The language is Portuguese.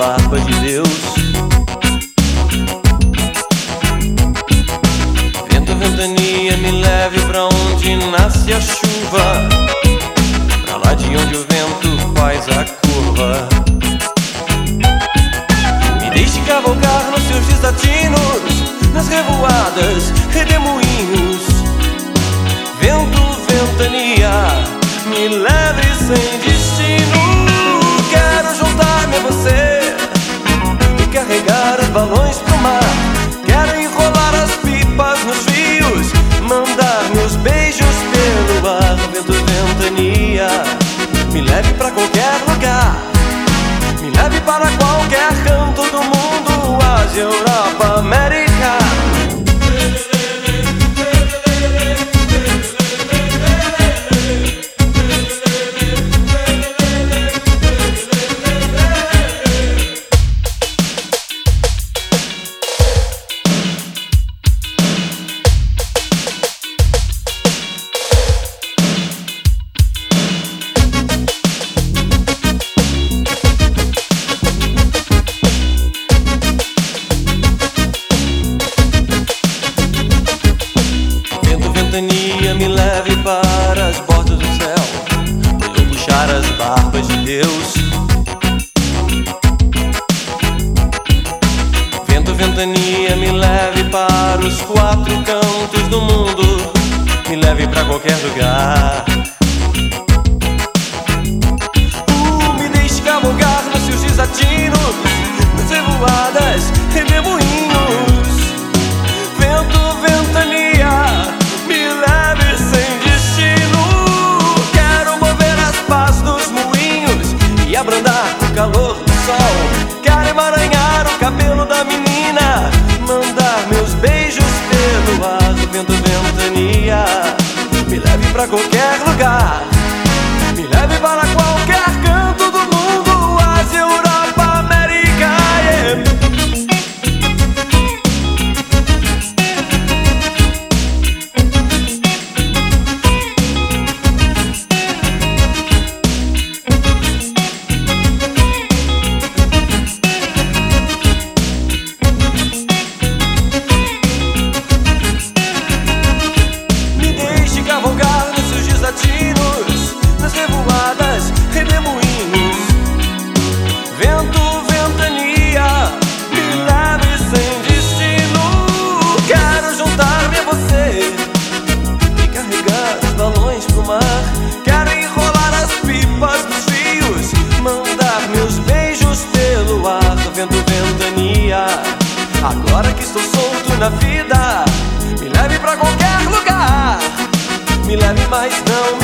barba de Deus. Vento, ventania, me leve pra onde nasce a chuva, pra lá de onde o vento faz a curva. Me deixe cavalgar nos seus desatinos, nas revoadas, redemoinhos. Vento, ventania, me leve sem destino. Meus beijos pelo ar. Vento, ventania, me leve pra qualquer lugar. Me leve para qualquer canto do mundo, Ásia, Europa, América. Me leve para as portas do céu eu puxar as barbas de Deus. Vento, ventania, me leve para os quatro cantos do mundo Me leve pra qualquer lugar abrandar o calor do sol. Quero emaranhar o cabelo da menina, mandar meus beijos pelo ar. Vento, ventania, me leve pra qualquer as pipas dos fios, mandar meus beijos pelo ar. Vento, ventania, agora que estou solto na vida, me leve pra qualquer lugar. Me leve, mas não